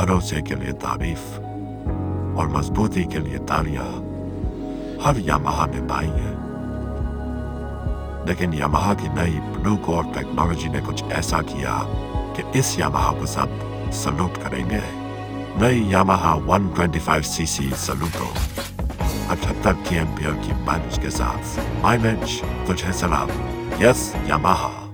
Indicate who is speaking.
Speaker 1: भरोसे के लिए तारीफ़ और मजबूती के लिए तालियाँ हर यामाहा में पाई हैं। लेकिन यामाहा की नई ब्लू कोर टेक्नोलॉजी ने कुछ ऐसा किया कि इस यामाहा को सब सलूट करेंगे। नई यामाहा 125 सीसी सलूटो अठहत्तर के की माइलेज के साथ। माइलेज तुझे सलाम। Yes Yamaha